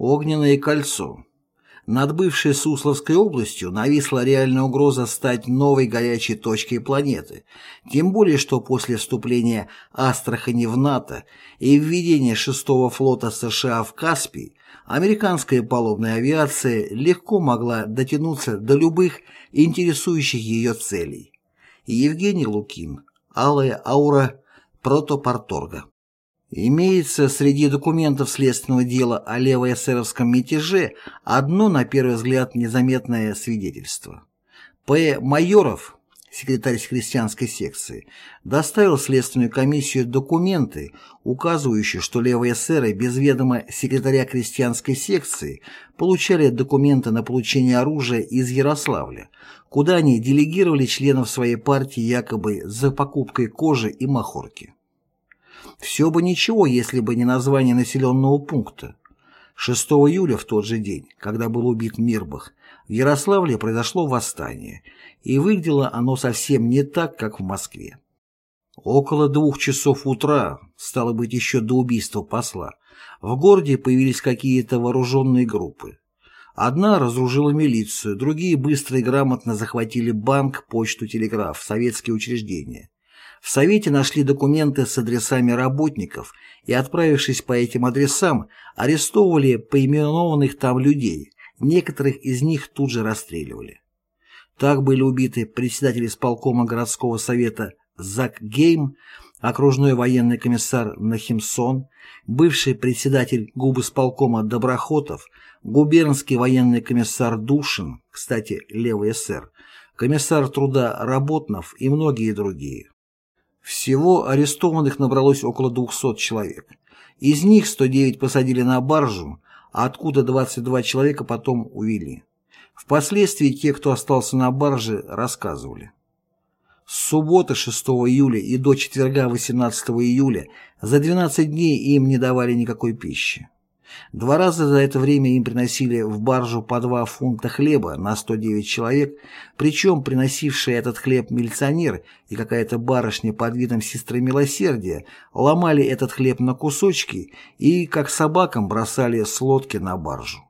Огненное кольцо. Над бывшей Сусловской областью нависла реальная угроза стать новой горячей точкой планеты, тем более что после вступления Астрахани в НАТО и введения шестого флота США в Каспий американская палубная авиация легко могла дотянуться до любых интересующих ее целей. Евгений Лукин. Алая аура протопорторга. Имеется среди документов следственного дела о левоэсеровском мятеже одно, на первый взгляд, незаметное свидетельство. П. Майоров, секретарь христианской секции, доставил в следственную комиссию документы, указывающие, что левые эсеры без ведома секретаря крестьянской секции получали документы на получение оружия из Ярославля, куда они делегировали членов своей партии якобы за покупкой кожи и махорки. Все бы ничего, если бы не название населенного пункта. 6 июля в тот же день, когда был убит Мирбах, в Ярославле произошло восстание, и выглядело оно совсем не так, как в Москве. Около двух часов утра, стало быть еще до убийства посла, в городе появились какие-то вооруженные группы. Одна разоружила милицию, другие быстро и грамотно захватили банк, почту, телеграф, советские учреждения. В Совете нашли документы с адресами работников и, отправившись по этим адресам, арестовывали поименованных там людей, некоторых из них тут же расстреливали. Так были убиты председатель исполкома городского совета Зак Гейм, окружной военный комиссар Нахимсон, бывший председатель губысполкома Доброхотов, губернский военный комиссар Душин, кстати, левый эсер, комиссар труда Работнов и многие другие. Всего арестованных набралось около 200 человек. Из них 109 посадили на баржу, а откуда 22 человека потом увели. Впоследствии те, кто остался на барже, рассказывали. С субботы 6 июля и до четверга 18 июля за 12 дней им не давали никакой пищи. Два раза за это время им приносили в баржу по два фунта хлеба на 109 человек, причем приносивший этот хлеб милиционер и какая-то барышня под видом сестры милосердия ломали этот хлеб на кусочки и, как собакам, бросали с лодки на баржу.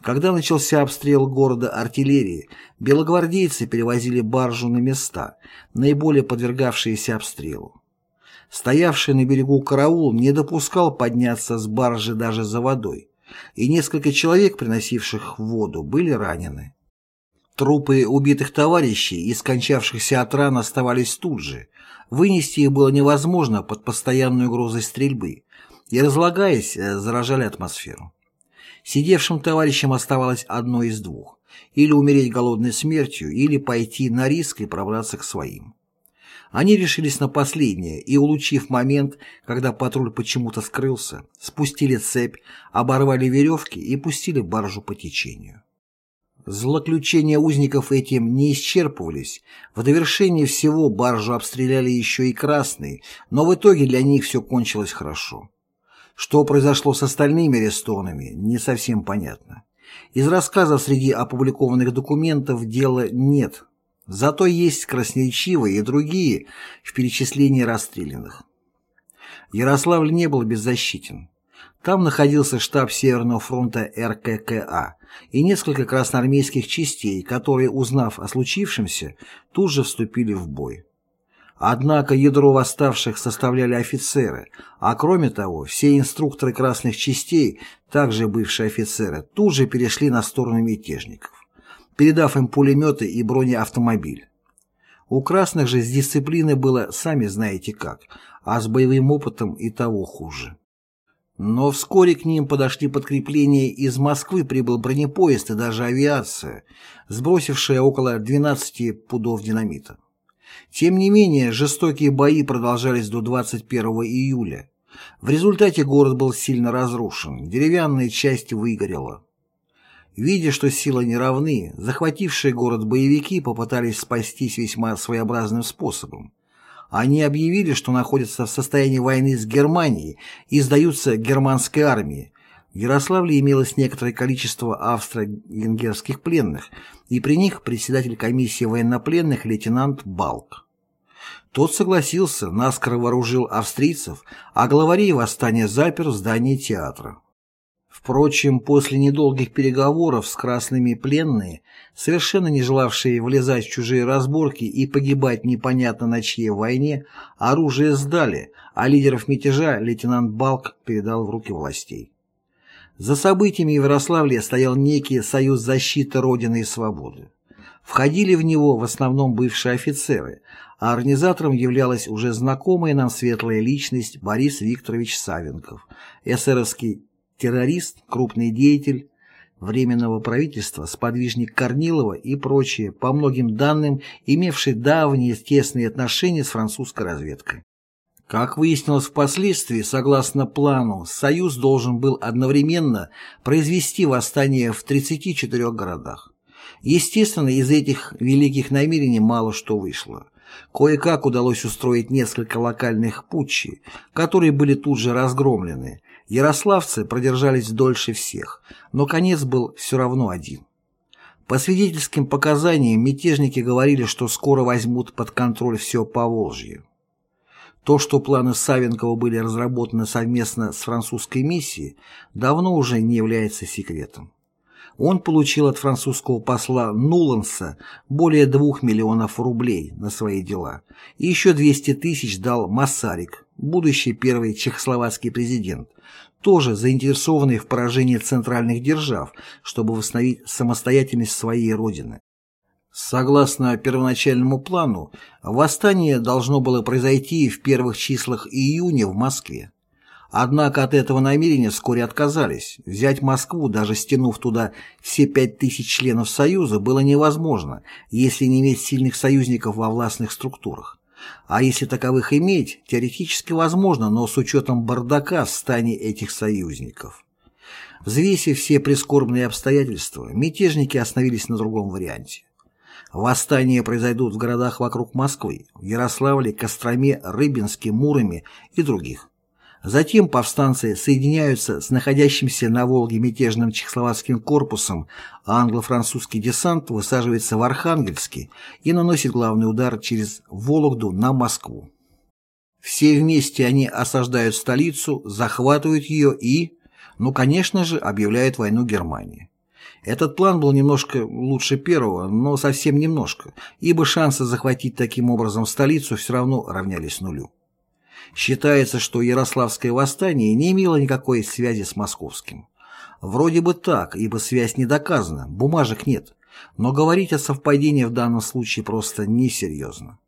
Когда начался обстрел города артиллерии, белогвардейцы перевозили баржу на места, наиболее подвергавшиеся обстрелу. Стоявший на берегу караул не допускал подняться с баржи даже за водой, и несколько человек, приносивших воду, были ранены. Трупы убитых товарищей и скончавшихся от ран оставались тут же. Вынести их было невозможно под постоянной угрозой стрельбы, и, разлагаясь, э, заражали атмосферу. Сидевшим товарищам оставалось одно из двух – или умереть голодной смертью, или пойти на риск и пробраться к своим. Они решились на последнее и, улучив момент, когда патруль почему-то скрылся, спустили цепь, оборвали веревки и пустили баржу по течению. Злоключения узников этим не исчерпывались. В довершение всего баржу обстреляли еще и красные, но в итоге для них все кончилось хорошо. Что произошло с остальными арестованными, не совсем понятно. Из рассказов среди опубликованных документов дела нет, Зато есть красноречивые и другие в перечислении расстрелянных. Ярославль не был беззащитен. Там находился штаб Северного фронта РККА и несколько красноармейских частей, которые, узнав о случившемся, тут же вступили в бой. Однако ядро восставших составляли офицеры, а кроме того, все инструкторы красных частей, также бывшие офицеры, тут же перешли на сторону мятежников передав им пулеметы и бронеавтомобиль. У красных же с дисциплиной было сами знаете как, а с боевым опытом и того хуже. Но вскоре к ним подошли подкрепления, из Москвы прибыл бронепоезд и даже авиация, сбросившая около 12 пудов динамита. Тем не менее, жестокие бои продолжались до 21 июля. В результате город был сильно разрушен, деревянная часть выгорела. Видя, что силы не равны, захватившие город боевики попытались спастись весьма своеобразным способом. Они объявили, что находятся в состоянии войны с Германией и сдаются германской армии. В Ярославле имелось некоторое количество австро-венгерских пленных, и при них председатель комиссии военнопленных лейтенант Балк. Тот согласился, наскоро вооружил австрийцев, а главарей восстания запер в здании театра. Впрочем, после недолгих переговоров с красными пленные, совершенно не желавшие влезать в чужие разборки и погибать непонятно на чьей войне, оружие сдали, а лидеров мятежа лейтенант Балк передал в руки властей. За событиями в Ярославле стоял некий союз защиты Родины и Свободы. Входили в него в основном бывшие офицеры, а организатором являлась уже знакомая нам светлая личность Борис Викторович Савенков, эсеровский террорист, крупный деятель Временного правительства, сподвижник Корнилова и прочие, по многим данным, имевшие давние тесные отношения с французской разведкой. Как выяснилось впоследствии, согласно плану, Союз должен был одновременно произвести восстание в 34 городах. Естественно, из этих великих намерений мало что вышло. Кое-как удалось устроить несколько локальных путчей, которые были тут же разгромлены, Ярославцы продержались дольше всех, но конец был все равно один. По свидетельским показаниям мятежники говорили, что скоро возьмут под контроль все Поволжье. То, что планы Савенкова были разработаны совместно с французской миссией, давно уже не является секретом. Он получил от французского посла Нуланса более двух миллионов рублей на свои дела, и еще 200 тысяч дал Массарик, будущий первый чехословацкий президент, тоже заинтересованный в поражении центральных держав, чтобы восстановить самостоятельность своей родины. Согласно первоначальному плану, восстание должно было произойти в первых числах июня в Москве. Однако от этого намерения вскоре отказались. Взять Москву, даже стянув туда все пять тысяч членов Союза, было невозможно, если не иметь сильных союзников во властных структурах. А если таковых иметь, теоретически возможно, но с учетом бардака в стане этих союзников. Взвесив все прискорбные обстоятельства, мятежники остановились на другом варианте. Восстания произойдут в городах вокруг Москвы, в Ярославле, Костроме, Рыбинске, Муроме и других. Затем повстанцы соединяются с находящимся на Волге мятежным чехословацким корпусом, а англо-французский десант высаживается в Архангельске и наносит главный удар через Вологду на Москву. Все вместе они осаждают столицу, захватывают ее и, ну, конечно же, объявляют войну Германии. Этот план был немножко лучше первого, но совсем немножко, ибо шансы захватить таким образом столицу все равно равнялись нулю. Считается, что Ярославское восстание не имело никакой связи с московским. Вроде бы так, ибо связь не доказана, бумажек нет, но говорить о совпадении в данном случае просто несерьезно.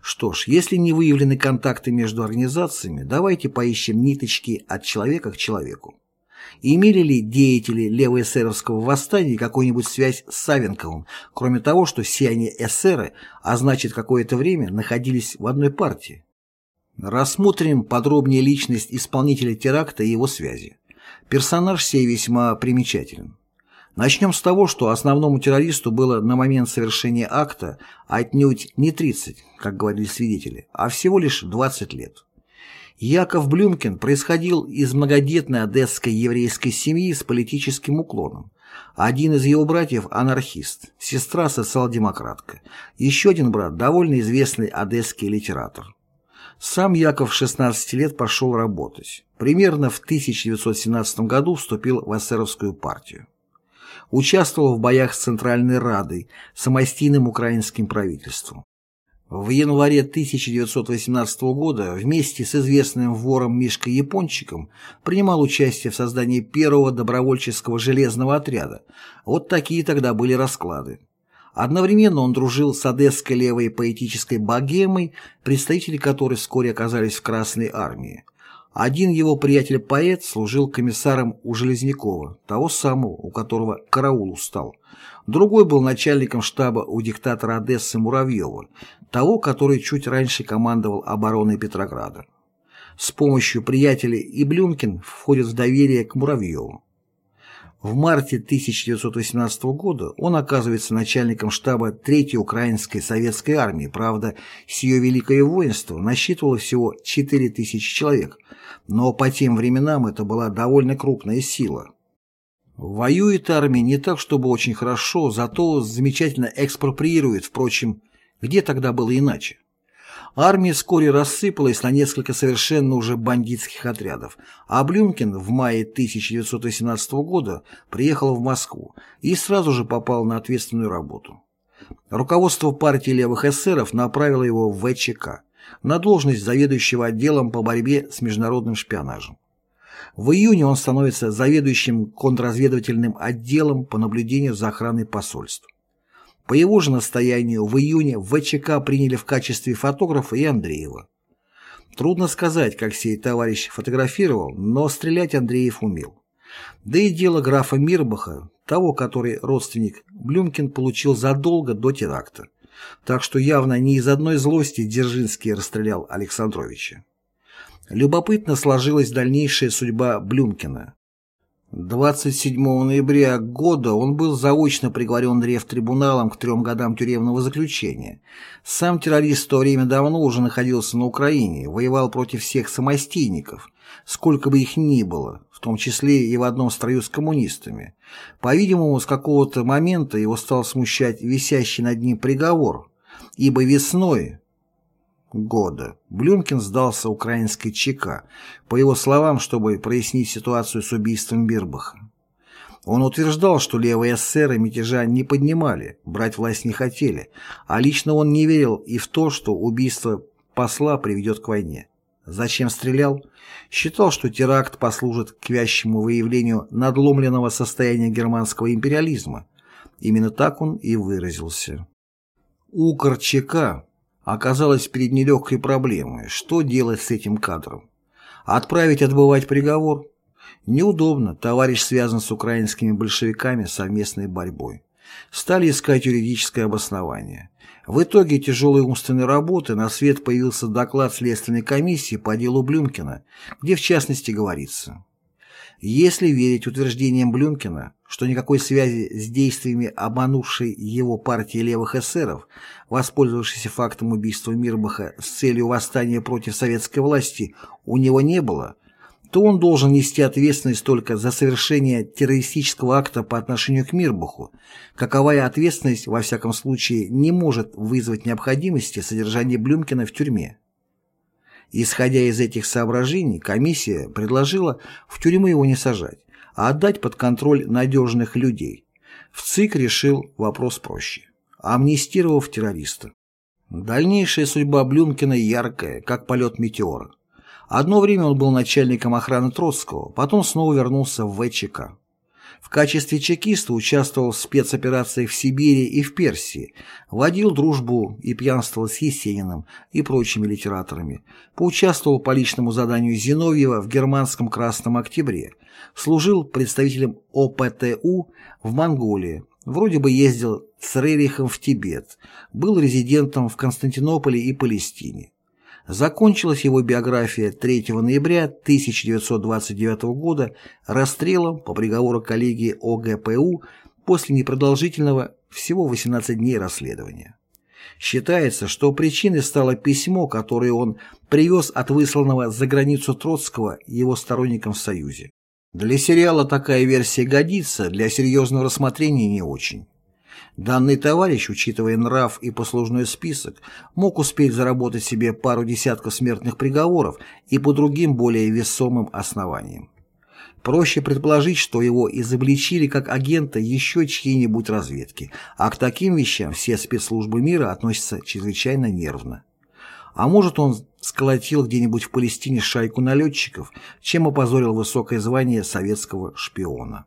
Что ж, если не выявлены контакты между организациями, давайте поищем ниточки от человека к человеку. Имели ли деятели левоэсеровского восстания какую-нибудь связь с Савенковым, кроме того, что все они эсеры, а значит какое-то время находились в одной партии? Рассмотрим подробнее личность исполнителя теракта и его связи. Персонаж сей весьма примечателен. Начнем с того, что основному террористу было на момент совершения акта отнюдь не 30, как говорили свидетели, а всего лишь 20 лет. Яков Блюмкин происходил из многодетной одесской еврейской семьи с политическим уклоном. Один из его братьев – анархист, сестра – социал-демократка, еще один брат – довольно известный одесский литератор. Сам Яков в 16 лет пошел работать. Примерно в 1917 году вступил в эсеровскую партию. Участвовал в боях с Центральной Радой, самостийным украинским правительством. В январе 1918 года вместе с известным вором Мишкой Япончиком принимал участие в создании первого добровольческого железного отряда. Вот такие тогда были расклады. Одновременно он дружил с одесской левой поэтической богемой, представители которой вскоре оказались в Красной армии. Один его приятель-поэт служил комиссаром у Железнякова, того самого, у которого караул устал. Другой был начальником штаба у диктатора Одессы Муравьева, того, который чуть раньше командовал обороной Петрограда. С помощью приятелей и Блюмкин входит в доверие к Муравьеву. В марте 1918 года он оказывается начальником штаба Третьей Украинской Советской Армии, правда, сие великое воинство насчитывало всего 4000 человек, но по тем временам это была довольно крупная сила. Воюет армия не так, чтобы очень хорошо, зато замечательно экспроприирует, впрочем, где тогда было иначе? Армия вскоре рассыпалась на несколько совершенно уже бандитских отрядов, а Блюмкин в мае 1918 года приехал в Москву и сразу же попал на ответственную работу. Руководство партии левых эсеров направило его в ВЧК на должность заведующего отделом по борьбе с международным шпионажем. В июне он становится заведующим контрразведывательным отделом по наблюдению за охраной посольств. По его же настоянию в июне ВЧК приняли в качестве фотографа и Андреева. Трудно сказать, как сей товарищ фотографировал, но стрелять Андреев умел. Да и дело графа Мирбаха, того, который родственник Блюмкин получил задолго до теракта. Так что явно не из одной злости Дзержинский расстрелял Александровича. Любопытно сложилась дальнейшая судьба Блюмкина. 27 ноября года он был заочно приговорен Ревтрибуналом к трем годам тюремного заключения. Сам террорист в то время давно уже находился на Украине, воевал против всех самостийников, сколько бы их ни было, в том числе и в одном строю с коммунистами. По-видимому, с какого-то момента его стал смущать висящий над ним приговор, ибо весной, года. Блюмкин сдался украинской ЧК, по его словам, чтобы прояснить ситуацию с убийством Бирбаха. Он утверждал, что левые эсеры мятежа не поднимали, брать власть не хотели, а лично он не верил и в то, что убийство посла приведет к войне. Зачем стрелял? Считал, что теракт послужит к вящему выявлению надломленного состояния германского империализма. Именно так он и выразился. Укр ЧК оказалась перед нелегкой проблемой. Что делать с этим кадром? Отправить отбывать приговор? Неудобно, товарищ связан с украинскими большевиками совместной борьбой. Стали искать юридическое обоснование. В итоге тяжелой умственной работы на свет появился доклад Следственной комиссии по делу Блюмкина, где в частности говорится если верить утверждениям Блюмкина, что никакой связи с действиями обманувшей его партии левых эсеров, воспользовавшейся фактом убийства Мирбаха с целью восстания против советской власти, у него не было, то он должен нести ответственность только за совершение террористического акта по отношению к Мирбаху, каковая ответственность, во всяком случае, не может вызвать необходимости содержания Блюмкина в тюрьме. Исходя из этих соображений, комиссия предложила в тюрьму его не сажать, а отдать под контроль надежных людей. В ЦИК решил вопрос проще, амнистировав террориста. Дальнейшая судьба Блюмкина яркая, как полет метеора. Одно время он был начальником охраны Троцкого, потом снова вернулся в ВЧК. В качестве чекиста участвовал в спецоперациях в Сибири и в Персии, водил дружбу и пьянствовал с Есениным и прочими литераторами, поучаствовал по личному заданию Зиновьева в германском Красном Октябре, служил представителем ОПТУ в Монголии, вроде бы ездил с Рерихом в Тибет, был резидентом в Константинополе и Палестине. Закончилась его биография 3 ноября 1929 года расстрелом по приговору коллегии ОГПУ после непродолжительного всего 18 дней расследования. Считается, что причиной стало письмо, которое он привез от высланного за границу Троцкого его сторонникам в Союзе. Для сериала такая версия годится, для серьезного рассмотрения не очень. Данный товарищ, учитывая нрав и послужной список, мог успеть заработать себе пару десятков смертных приговоров и по другим более весомым основаниям. Проще предположить, что его изобличили как агента еще чьей-нибудь разведки, а к таким вещам все спецслужбы мира относятся чрезвычайно нервно. А может он сколотил где-нибудь в Палестине шайку налетчиков, чем опозорил высокое звание советского шпиона.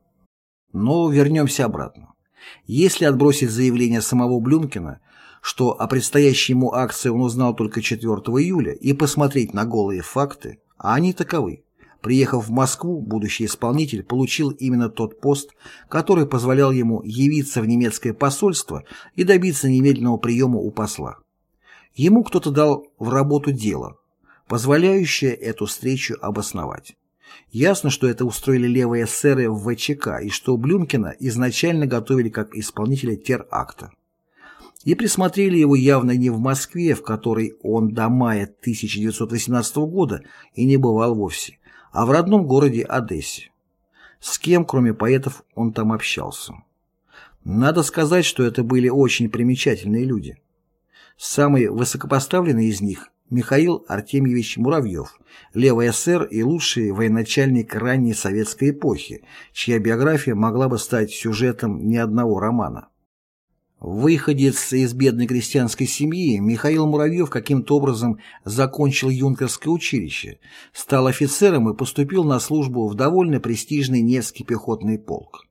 Но вернемся обратно. Если отбросить заявление самого Блюмкина, что о предстоящей ему акции он узнал только 4 июля, и посмотреть на голые факты, а они таковы. Приехав в Москву, будущий исполнитель получил именно тот пост, который позволял ему явиться в немецкое посольство и добиться немедленного приема у посла. Ему кто-то дал в работу дело, позволяющее эту встречу обосновать. Ясно, что это устроили левые эсеры в ВЧК и что Блюмкина изначально готовили как исполнителя теракта. И присмотрели его явно не в Москве, в которой он до мая 1918 года и не бывал вовсе, а в родном городе Одессе. С кем, кроме поэтов, он там общался. Надо сказать, что это были очень примечательные люди. Самый высокопоставленный из них Михаил Артемьевич Муравьев, левый эсер и лучший военачальник ранней советской эпохи, чья биография могла бы стать сюжетом ни одного романа. Выходец из бедной крестьянской семьи, Михаил Муравьев каким-то образом закончил юнкерское училище, стал офицером и поступил на службу в довольно престижный Невский пехотный полк.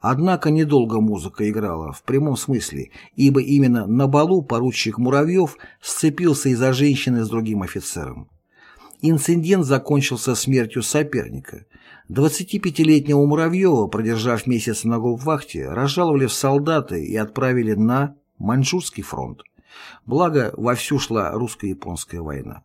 Однако недолго музыка играла, в прямом смысле, ибо именно на балу поручик Муравьев сцепился из-за женщины с другим офицером. Инцидент закончился смертью соперника. 25-летнего Муравьева, продержав месяц на вахте, разжаловали в солдаты и отправили на Маньчжурский фронт. Благо, вовсю шла русско-японская война.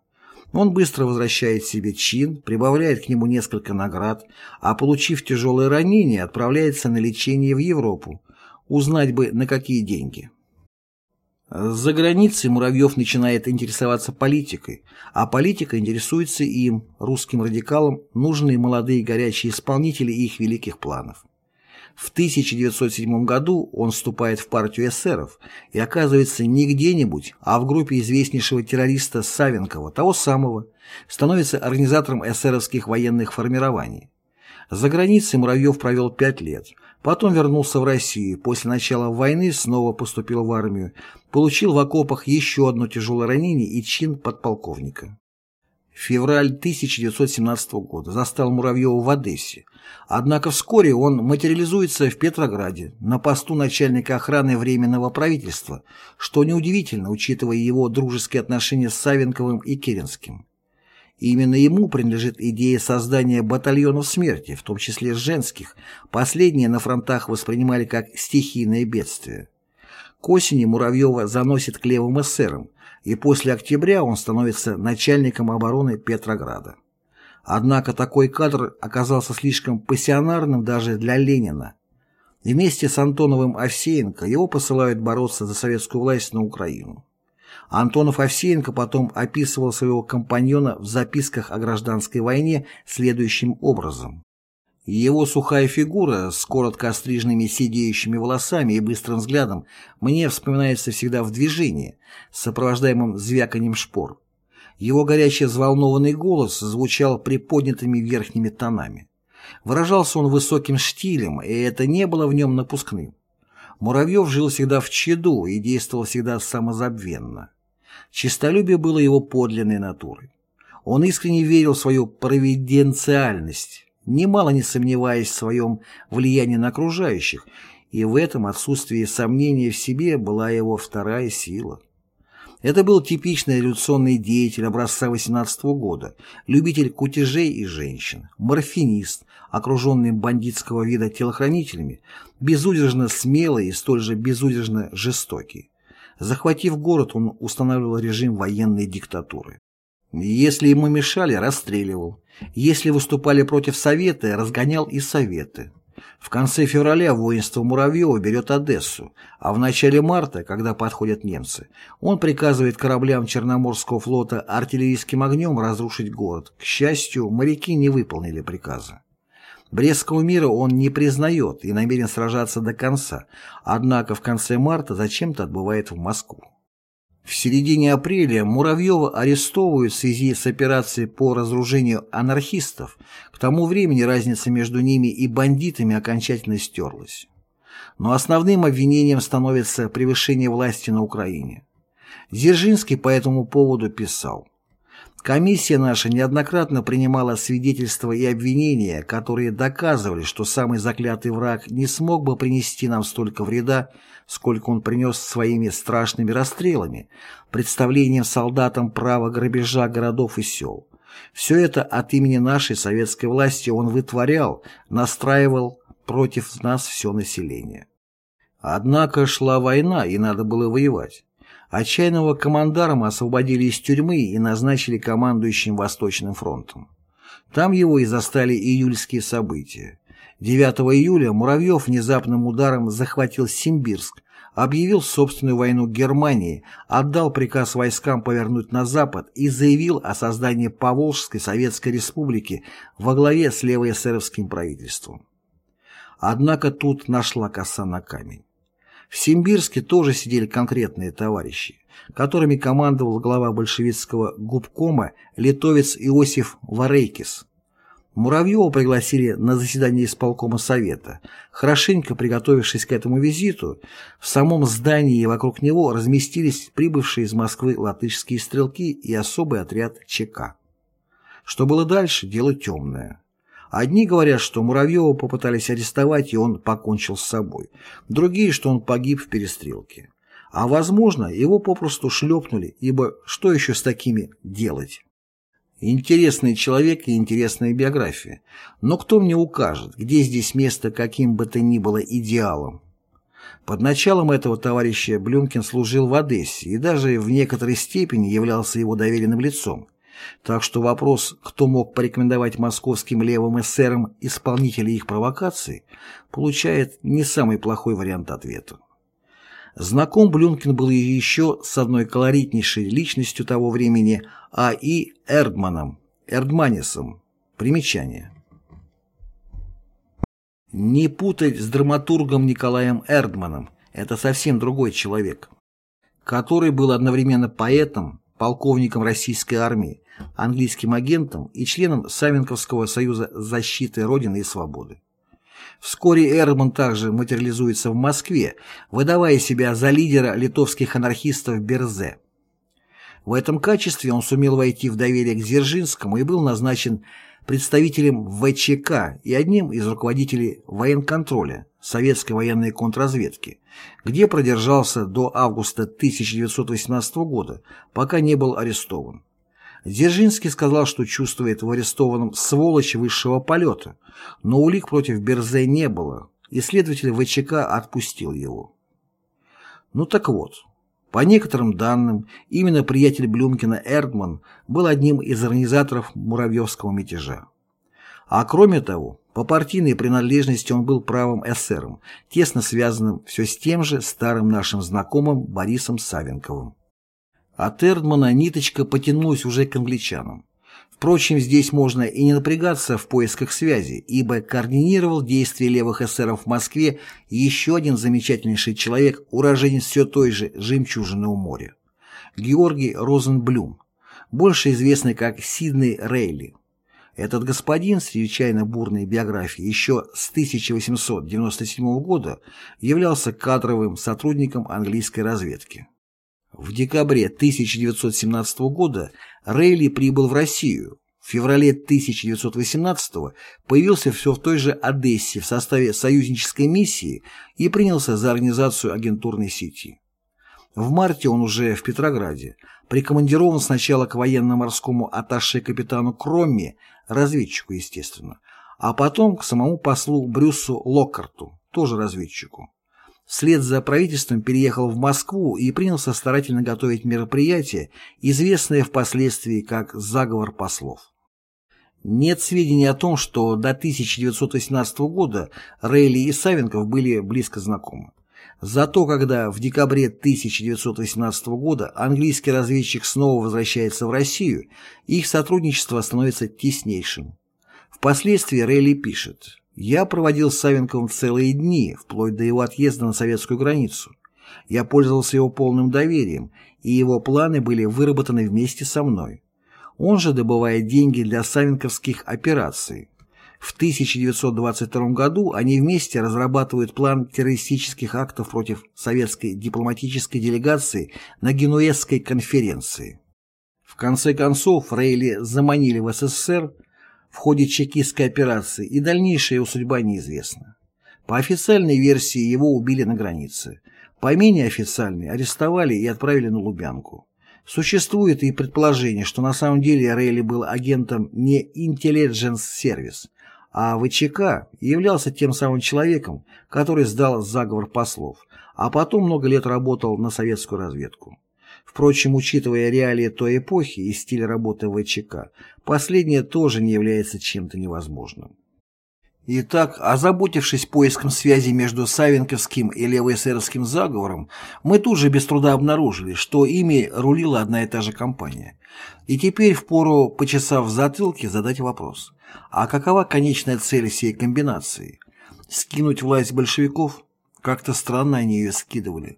Он быстро возвращает себе чин, прибавляет к нему несколько наград, а получив тяжелое ранение, отправляется на лечение в Европу. Узнать бы, на какие деньги. За границей Муравьев начинает интересоваться политикой, а политика интересуется им, русским радикалам, нужные молодые горячие исполнители их великих планов. В 1907 году он вступает в партию эсеров и оказывается не где-нибудь, а в группе известнейшего террориста Савенкова, того самого, становится организатором эсеровских военных формирований. За границей Муравьев провел пять лет, потом вернулся в Россию, после начала войны снова поступил в армию, получил в окопах еще одно тяжелое ранение и чин подполковника. Февраль 1917 года застал Муравьева в Одессе, однако вскоре он материализуется в Петрограде на посту начальника охраны Временного правительства, что неудивительно, учитывая его дружеские отношения с Савенковым и Керенским. Именно ему принадлежит идея создания батальонов смерти, в том числе женских, последние на фронтах воспринимали как стихийное бедствие. К осени Муравьева заносит к левым эсерам, и после октября он становится начальником обороны Петрограда. Однако такой кадр оказался слишком пассионарным даже для Ленина. Вместе с Антоновым Овсеенко его посылают бороться за советскую власть на Украину. Антонов Овсеенко потом описывал своего компаньона в записках о гражданской войне следующим образом. Его сухая фигура с коротко остриженными сидеющими волосами и быстрым взглядом мне вспоминается всегда в движении, сопровождаемым звяканием шпор. Его горячий взволнованный голос звучал приподнятыми верхними тонами. Выражался он высоким штилем, и это не было в нем напускным. Муравьев жил всегда в чаду и действовал всегда самозабвенно. Чистолюбие было его подлинной натурой. Он искренне верил в свою провиденциальность, немало не сомневаясь в своем влиянии на окружающих, и в этом отсутствии сомнения в себе была его вторая сила. Это был типичный революционный деятель образца 18 -го года, любитель кутежей и женщин, морфинист, окруженный бандитского вида телохранителями, безудержно смелый и столь же безудержно жестокий. Захватив город, он устанавливал режим военной диктатуры. Если ему мешали, расстреливал. Если выступали против Совета, разгонял и Советы. В конце февраля воинство Муравьева берет Одессу, а в начале марта, когда подходят немцы, он приказывает кораблям Черноморского флота артиллерийским огнем разрушить город. К счастью, моряки не выполнили приказа. Брестского мира он не признает и намерен сражаться до конца, однако в конце марта зачем-то отбывает в Москву. В середине апреля Муравьева арестовывают в связи с операцией по разоружению анархистов. К тому времени разница между ними и бандитами окончательно стерлась. Но основным обвинением становится превышение власти на Украине. Дзержинский по этому поводу писал Комиссия наша неоднократно принимала свидетельства и обвинения, которые доказывали, что самый заклятый враг не смог бы принести нам столько вреда, сколько он принес своими страшными расстрелами, представлением солдатам права грабежа городов и сел. Все это от имени нашей советской власти он вытворял, настраивал против нас все население. Однако шла война, и надо было воевать. Отчаянного командарма освободили из тюрьмы и назначили командующим Восточным фронтом. Там его и застали июльские события. 9 июля Муравьев внезапным ударом захватил Симбирск, объявил собственную войну Германии, отдал приказ войскам повернуть на запад и заявил о создании Поволжской Советской Республики во главе с левоэсеровским правительством. Однако тут нашла коса на камень. В Симбирске тоже сидели конкретные товарищи, которыми командовал глава большевистского губкома литовец Иосиф Варейкис. Муравьева пригласили на заседание исполкома Совета. Хорошенько приготовившись к этому визиту, в самом здании и вокруг него разместились прибывшие из Москвы латышские стрелки и особый отряд ЧК. Что было дальше, дело темное. Одни говорят, что Муравьева попытались арестовать, и он покончил с собой. Другие, что он погиб в перестрелке. А возможно, его попросту шлепнули, ибо что еще с такими делать? Интересный человек и интересная биография. Но кто мне укажет, где здесь место каким бы то ни было идеалом? Под началом этого товарища Блюмкин служил в Одессе и даже в некоторой степени являлся его доверенным лицом. Так что вопрос, кто мог порекомендовать московским левым эсерам исполнителей их провокаций, получает не самый плохой вариант ответа. Знаком Блюнкин был еще с одной колоритнейшей личностью того времени А.И. Эрдманом, Эрдманисом. Примечание. Не путать с драматургом Николаем Эрдманом, это совсем другой человек, который был одновременно поэтом, полковником российской армии, английским агентом и членом Савенковского союза защиты Родины и Свободы. Вскоре Эрман также материализуется в Москве, выдавая себя за лидера литовских анархистов Берзе. В этом качестве он сумел войти в доверие к Дзержинскому и был назначен представителем ВЧК и одним из руководителей военконтроля советской военной контрразведки, где продержался до августа 1918 года, пока не был арестован. Дзержинский сказал, что чувствует в арестованном сволочь высшего полета, но улик против Берзе не было, и следователь ВЧК отпустил его. Ну так вот, по некоторым данным, именно приятель Блюмкина Эрдман был одним из организаторов Муравьевского мятежа. А кроме того, по партийной принадлежности он был правым эсером, тесно связанным все с тем же старым нашим знакомым Борисом Савенковым. От Эрдмана ниточка потянулась уже к англичанам. Впрочем, здесь можно и не напрягаться в поисках связи, ибо координировал действия левых эсеров в Москве еще один замечательнейший человек, уроженец все той же «Жемчужины у моря» – Георгий Розенблюм, больше известный как Сидней Рейли. Этот господин с чрезвычайно бурной биографией еще с 1897 года являлся кадровым сотрудником английской разведки. В декабре 1917 года Рейли прибыл в Россию. В феврале 1918 появился все в той же Одессе в составе союзнической миссии и принялся за организацию агентурной сети. В марте он уже в Петрограде, прикомандирован сначала к военно-морскому атташе капитану Кромме, разведчику, естественно, а потом к самому послу Брюсу Локкарту, тоже разведчику. Вслед за правительством переехал в Москву и принялся старательно готовить мероприятие, известное впоследствии как «заговор послов». Нет сведений о том, что до 1918 года Рейли и Савенков были близко знакомы. Зато когда в декабре 1918 года английский разведчик снова возвращается в Россию, их сотрудничество становится теснейшим. Впоследствии Рейли пишет я проводил с Савенковым целые дни, вплоть до его отъезда на советскую границу. Я пользовался его полным доверием, и его планы были выработаны вместе со мной. Он же добывает деньги для савенковских операций. В 1922 году они вместе разрабатывают план террористических актов против советской дипломатической делегации на Генуэзской конференции. В конце концов, Рейли заманили в СССР, в ходе чекистской операции, и дальнейшая его судьба неизвестна. По официальной версии его убили на границе. По менее официальной арестовали и отправили на Лубянку. Существует и предположение, что на самом деле Рейли был агентом не Intelligence Service, а ВЧК являлся тем самым человеком, который сдал заговор послов, а потом много лет работал на советскую разведку. Впрочем, учитывая реалии той эпохи и стиль работы ВЧК, последнее тоже не является чем-то невозможным. Итак, озаботившись поиском связи между Савенковским и левоэсеровским заговором, мы тут же без труда обнаружили, что ими рулила одна и та же компания. И теперь впору, почесав в затылке, задать вопрос. А какова конечная цель всей комбинации? Скинуть власть большевиков? Как-то странно они ее скидывали.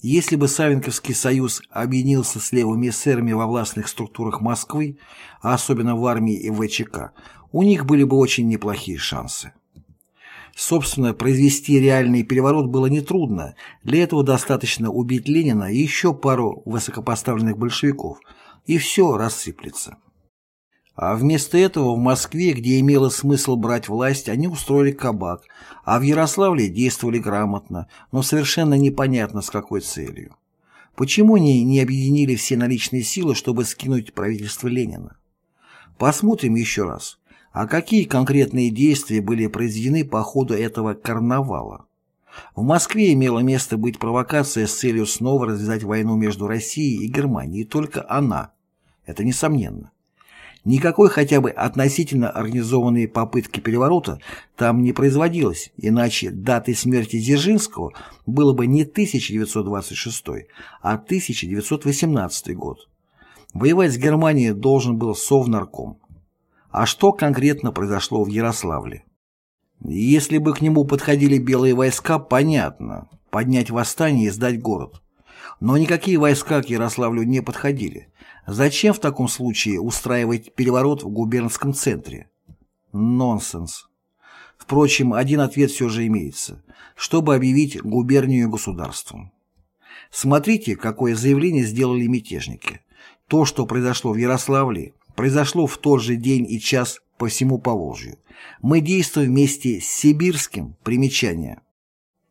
Если бы Савенковский союз объединился с левыми эсерами во властных структурах Москвы, а особенно в армии и ВЧК, у них были бы очень неплохие шансы. Собственно, произвести реальный переворот было нетрудно. Для этого достаточно убить Ленина и еще пару высокопоставленных большевиков, и все рассыплется. А вместо этого в Москве, где имело смысл брать власть, они устроили кабак, а в Ярославле действовали грамотно, но совершенно непонятно с какой целью. Почему они не объединили все наличные силы, чтобы скинуть правительство Ленина? Посмотрим еще раз. А какие конкретные действия были произведены по ходу этого карнавала? В Москве имела место быть провокация с целью снова развязать войну между Россией и Германией, только она. Это несомненно. Никакой хотя бы относительно организованной попытки переворота там не производилось, иначе датой смерти Дзержинского было бы не 1926, а 1918 год. Воевать с Германией должен был Совнарком. А что конкретно произошло в Ярославле? Если бы к нему подходили белые войска, понятно, поднять восстание и сдать город. Но никакие войска к Ярославлю не подходили. Зачем в таком случае устраивать переворот в губернском центре? Нонсенс. Впрочем, один ответ все же имеется, чтобы объявить губернию государством. Смотрите, какое заявление сделали мятежники. То, что произошло в Ярославле, произошло в тот же день и час по всему Поволжью. Мы действуем вместе с Сибирским, примечание.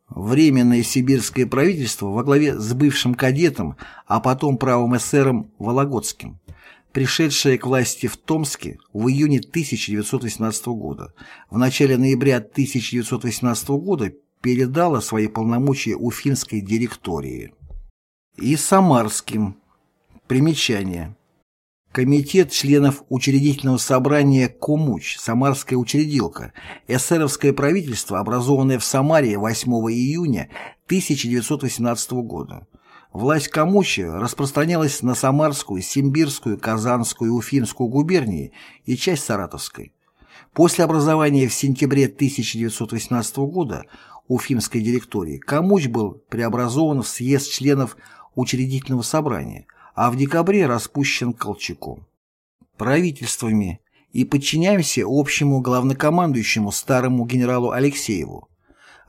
Временное сибирское правительство во главе с бывшим кадетом, а потом правым эсером Вологодским, пришедшее к власти в Томске в июне 1918 года, в начале ноября 1918 года передало свои полномочия Уфимской директории. И Самарским. Примечание. Комитет членов учредительного собрания «Кумуч», Самарская учредилка, эсеровское правительство, образованное в Самаре 8 июня 1918 года. Власть Камуча распространялась на Самарскую, Симбирскую, Казанскую, Уфимскую губернии и часть Саратовской. После образования в сентябре 1918 года Уфимской директории Камуч был преобразован в съезд членов учредительного собрания – а в декабре распущен Колчаком. Правительствами и подчиняемся общему главнокомандующему старому генералу Алексееву.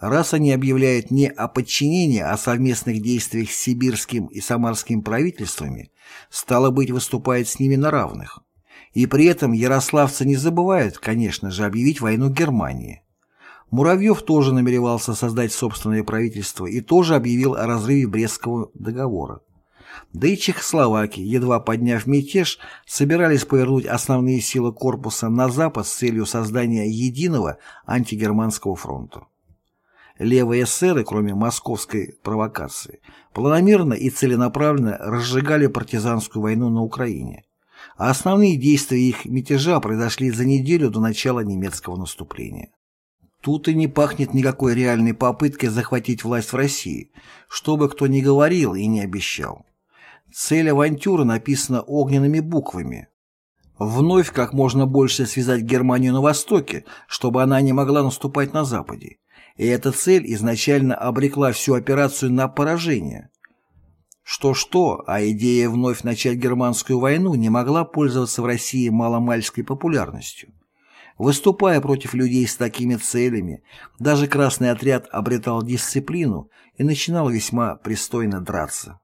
Раз они объявляют не о подчинении, а о совместных действиях с сибирским и самарским правительствами, стало быть, выступает с ними на равных. И при этом ярославцы не забывают, конечно же, объявить войну Германии. Муравьев тоже намеревался создать собственное правительство и тоже объявил о разрыве Брестского договора. Да и чехословаки, едва подняв мятеж, собирались повернуть основные силы корпуса на запад с целью создания единого антигерманского фронта. Левые эсеры, кроме московской провокации, планомерно и целенаправленно разжигали партизанскую войну на Украине, а основные действия их мятежа произошли за неделю до начала немецкого наступления. Тут и не пахнет никакой реальной попыткой захватить власть в России, что бы кто ни говорил и не обещал. Цель авантюры написана огненными буквами. Вновь как можно больше связать Германию на Востоке, чтобы она не могла наступать на Западе. И эта цель изначально обрекла всю операцию на поражение. Что-что, а идея вновь начать германскую войну не могла пользоваться в России маломальской популярностью. Выступая против людей с такими целями, даже Красный отряд обретал дисциплину и начинал весьма пристойно драться.